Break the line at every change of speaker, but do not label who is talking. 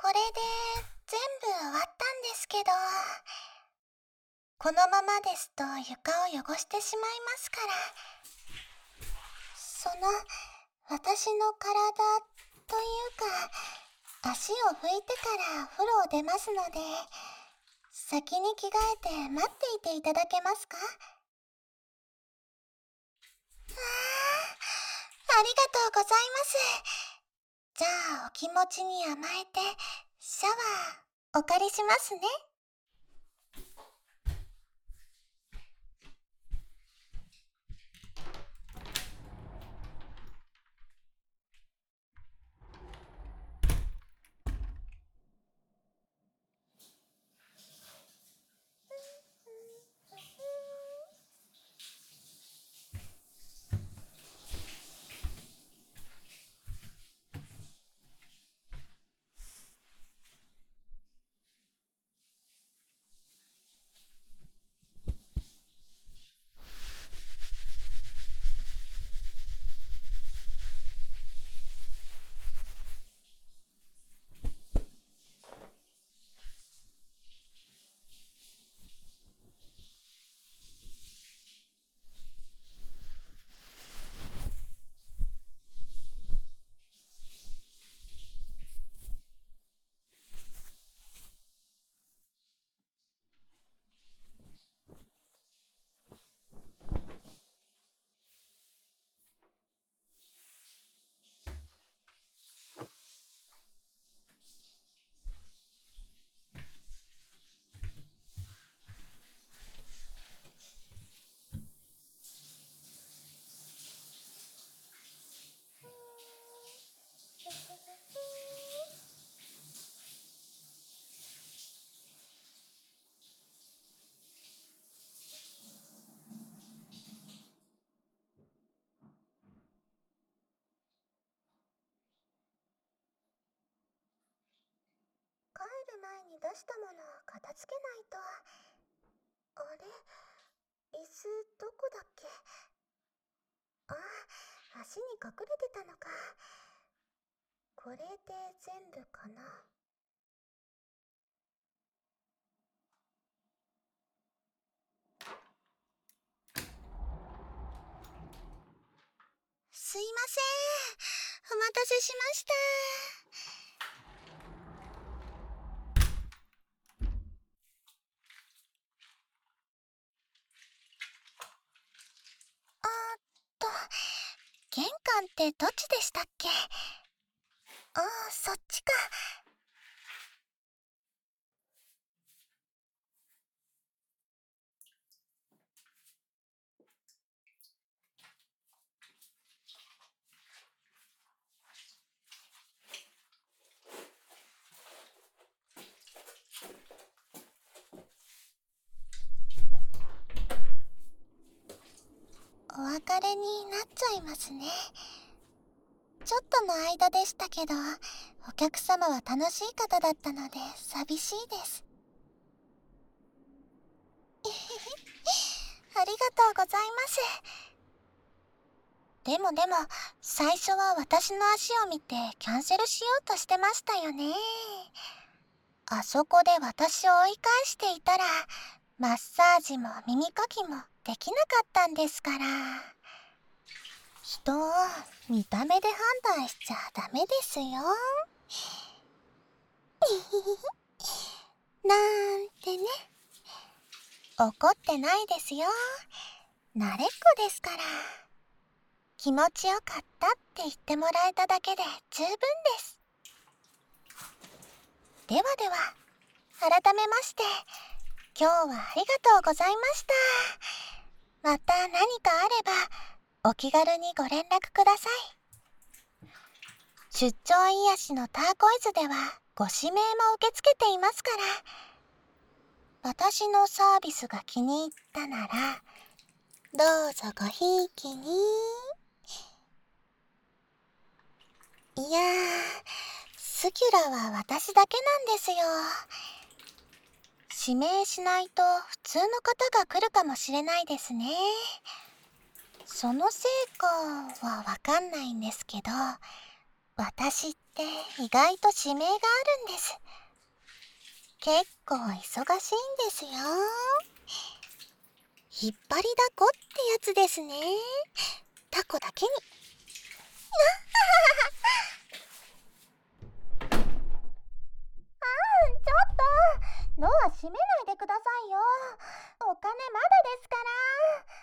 これで全部終わったんですけど、このままですと床を汚してしまいますから、その、私の体というか、足を拭いてから風呂を出ますので、先に着替えて待っていていただけますか？ああ、ありがとうございます。じゃあお気持ちに甘えてシャワーお借りしますね。出したものを片付けないと。あれ？椅子どこだっけ？あ、足に隠れてたのか。これで全部かな。すいません。お待たせしました。んってどっちでしたっけ？ああ、そっちか。お別れになっちゃいますね。ちょっとの間でしたけど、お客様は楽しい方だったので寂しいです。ありがとうございます。でもでも、最初は私の足を見てキャンセルしようとしてましたよね。あそこで私を追い返していたら、マッサージも耳かきもできなかったんですから。人を見た目で判断しちゃダメですよ。なんてね。怒ってないですよ。慣れっこですから。気持ちよかったって言ってもらえただけで十分です。ではでは、改めまして、今日はありがとうございました。また何かあれば、お気軽にご連絡ください。出張癒しのターコイズではご指名も受け付けていますから、私のサービスが気に入ったなら、どうぞごひいきに。いやー、スキュラは私だけなんですよ。指名しないと普通の方が来るかもしれないですね。そのせいかはわかんないんですけど、私って意外と指名があるんです。結構忙しいんですよ。引っ張りだこってやつですね。タコだけに。あんちょっと。閉めないでくださいよ。お金まだですから。